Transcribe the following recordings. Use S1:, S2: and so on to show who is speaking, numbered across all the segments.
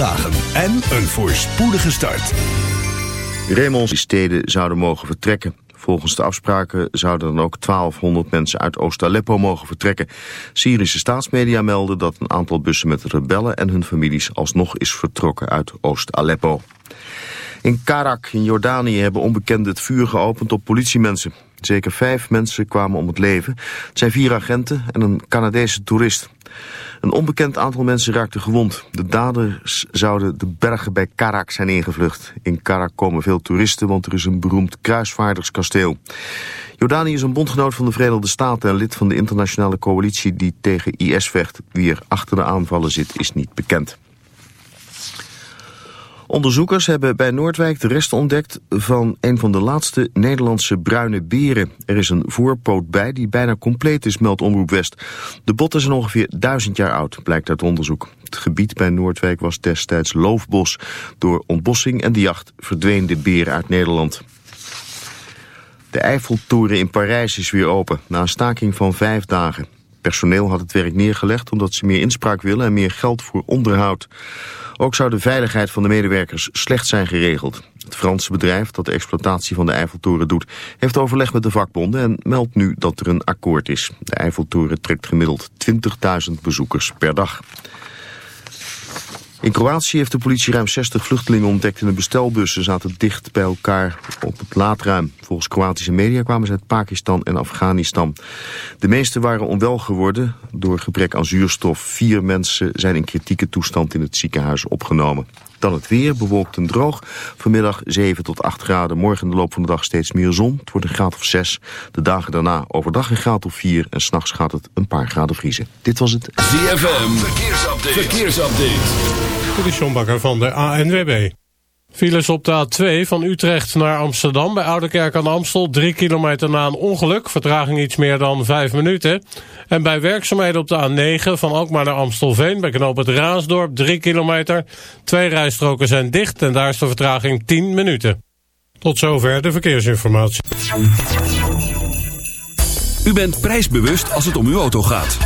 S1: en een voorspoedige start.
S2: Raymond steden zouden mogen vertrekken. Volgens de afspraken zouden dan ook 1200 mensen uit Oost-Aleppo mogen vertrekken. Syrische staatsmedia melden dat een aantal bussen met rebellen en hun families alsnog is vertrokken uit Oost-Aleppo. In Karak in Jordanië hebben onbekenden het vuur geopend op politiemensen. Zeker vijf mensen kwamen om het leven. Het zijn vier agenten en een Canadese toerist. Een onbekend aantal mensen raakte gewond. De daders zouden de bergen bij Karak zijn ingevlucht. In Karak komen veel toeristen, want er is een beroemd kruisvaarderskasteel. Jordanië is een bondgenoot van de Verenigde Staten en lid van de internationale coalitie die tegen IS vecht. Wie er achter de aanvallen zit is niet bekend. Onderzoekers hebben bij Noordwijk de rest ontdekt van een van de laatste Nederlandse bruine beren. Er is een voorpoot bij die bijna compleet is, meldt Omroep West. De botten zijn ongeveer duizend jaar oud, blijkt uit onderzoek. Het gebied bij Noordwijk was destijds loofbos. Door ontbossing en de jacht verdween de beer uit Nederland. De Eiffeltoren in Parijs is weer open, na een staking van vijf dagen. Personeel had het werk neergelegd omdat ze meer inspraak willen en meer geld voor onderhoud. Ook zou de veiligheid van de medewerkers slecht zijn geregeld. Het Franse bedrijf dat de exploitatie van de Eiffeltoren doet... heeft overleg met de vakbonden en meldt nu dat er een akkoord is. De Eiffeltoren trekt gemiddeld 20.000 bezoekers per dag. In Kroatië heeft de politie ruim 60 vluchtelingen ontdekt in een bestelbus. Ze zaten dicht bij elkaar op het laadruim. Volgens Kroatische media kwamen ze uit Pakistan en Afghanistan. De meeste waren onwel geworden door gebrek aan zuurstof. Vier mensen zijn in kritieke toestand in het ziekenhuis opgenomen. Dan het weer, bewolkt en droog. Vanmiddag 7 tot 8 graden. Morgen in de loop van de dag steeds meer zon. Het wordt een graad of 6. De dagen daarna overdag een graad of 4. En s'nachts gaat het een paar graden vriezen. Dit was het
S1: ZFM. Verkeersupdate. Verkeersupdate.
S3: De Sjombakker van de ANWB. Files op de A2 van Utrecht naar Amsterdam bij Oudekerk aan Amstel. Drie kilometer na een ongeluk, vertraging iets meer dan vijf minuten. En bij werkzaamheden op de A9 van Alkmaar naar Amstelveen bij knoop het Raasdorp. Drie kilometer. Twee rijstroken zijn dicht en daar is de vertraging 10 minuten. Tot zover de verkeersinformatie.
S1: U bent prijsbewust als het om uw auto gaat.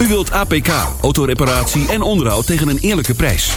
S1: U wilt APK, autoreparatie en onderhoud tegen een eerlijke prijs.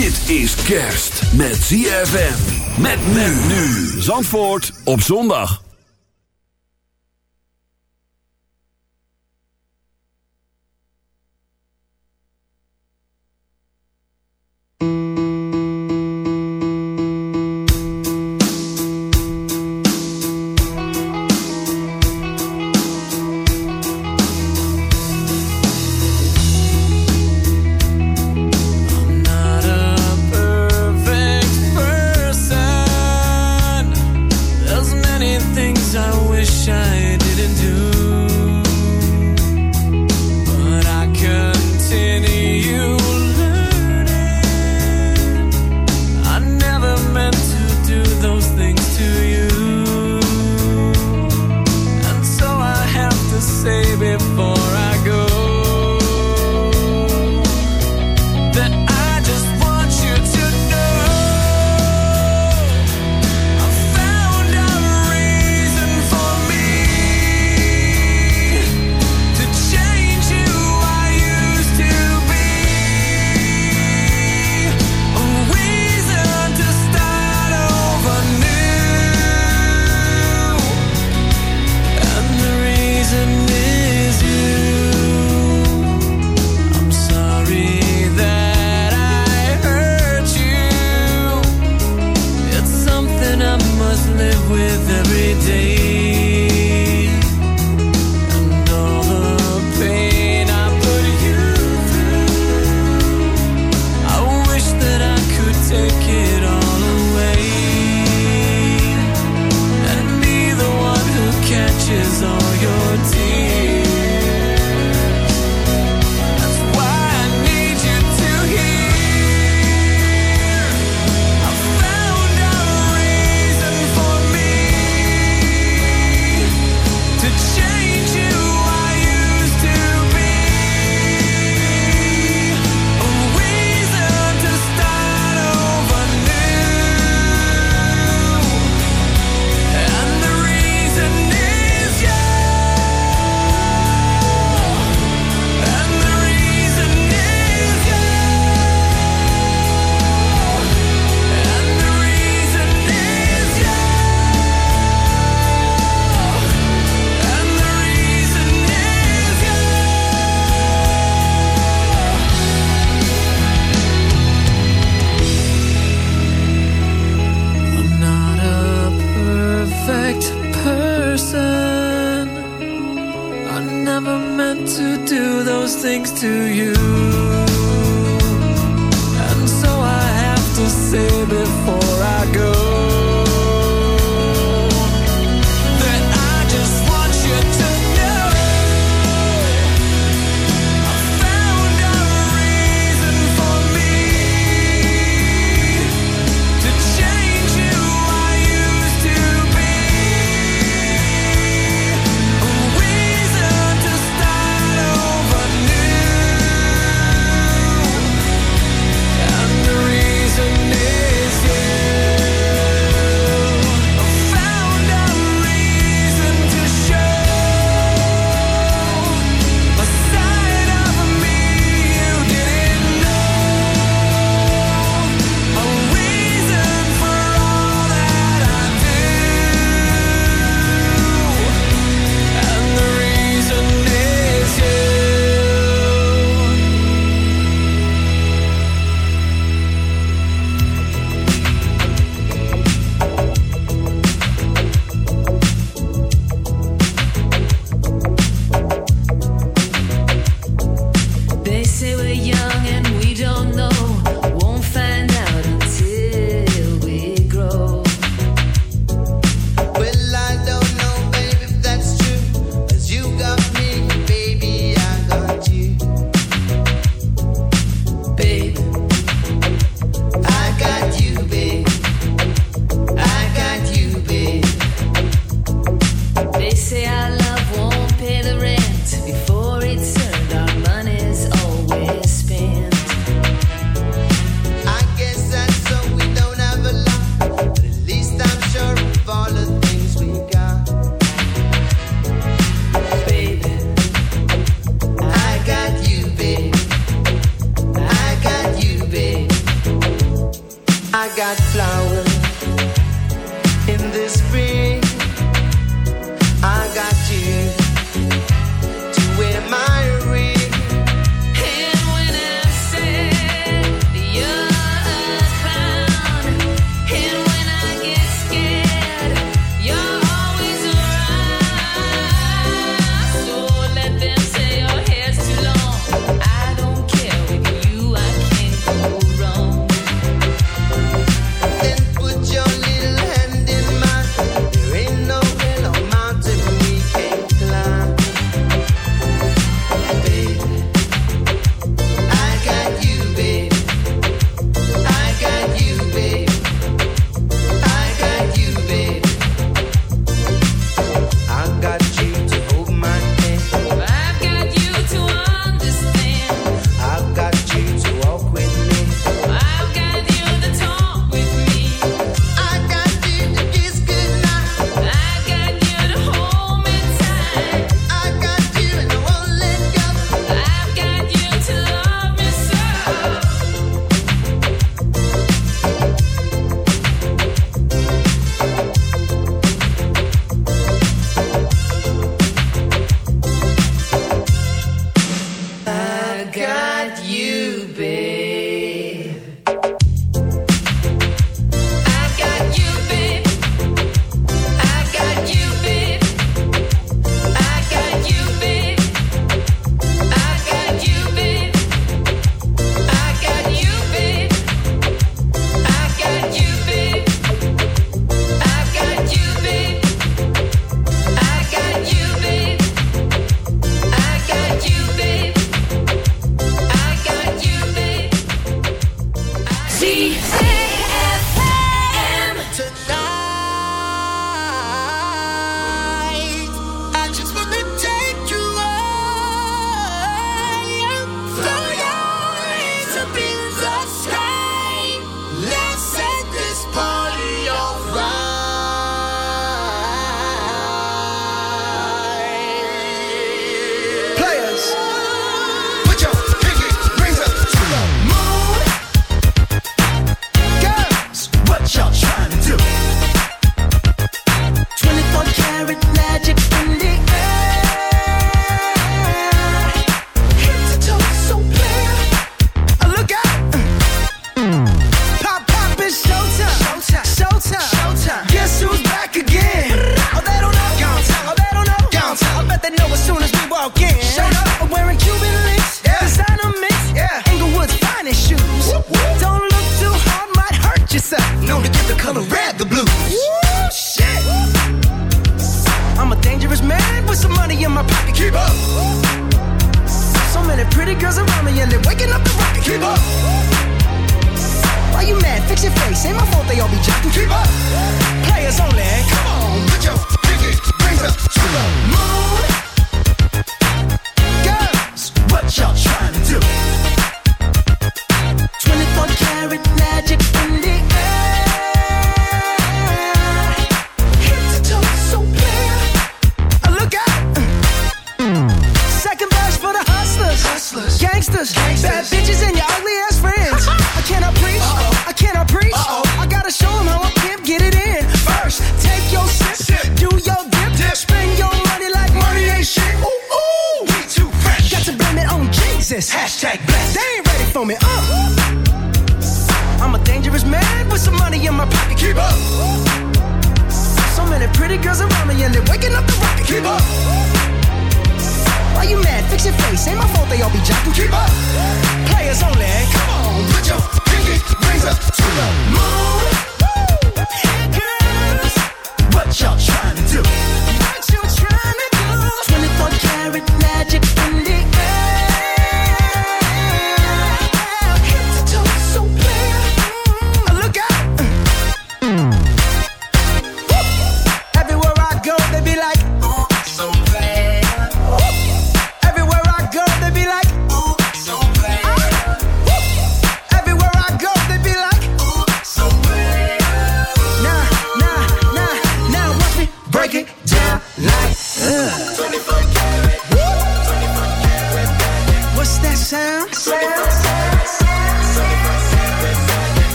S1: Dit is kerst met ZFM. Met nu. Zandvoort op zondag.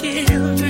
S4: children.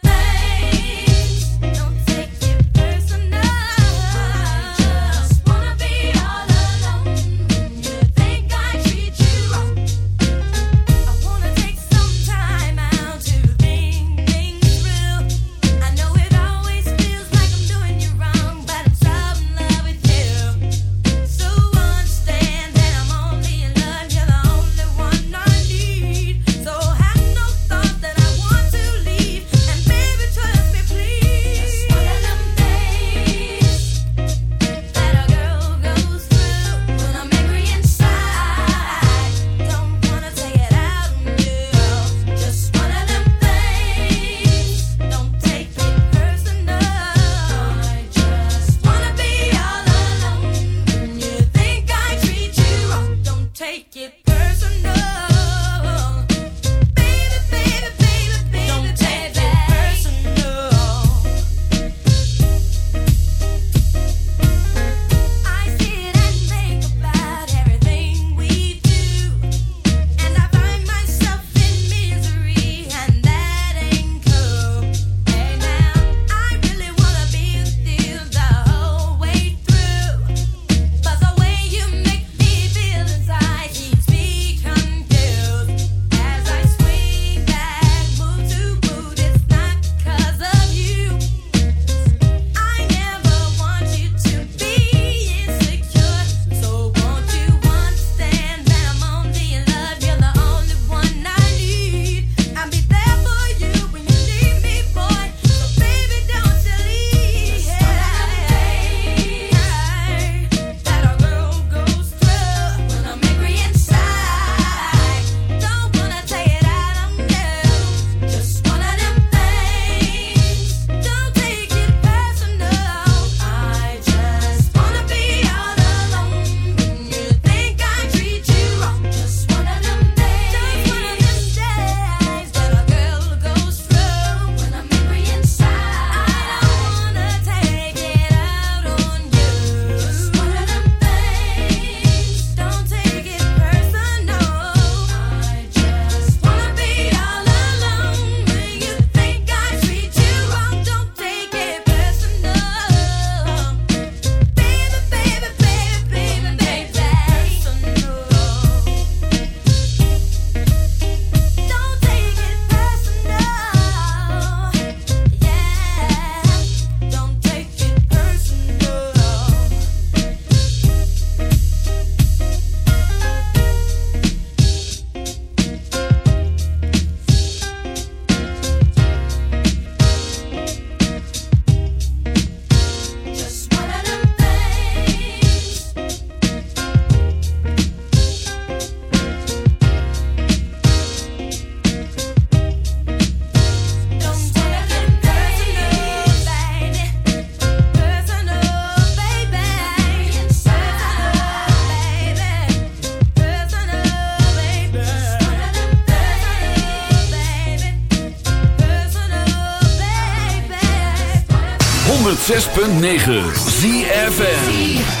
S5: 106.9 ZFN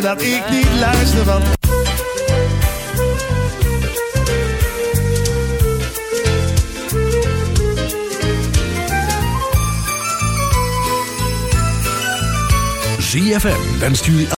S6: zeggen dat ik niet luister, want...
S7: ZFM wenst jullie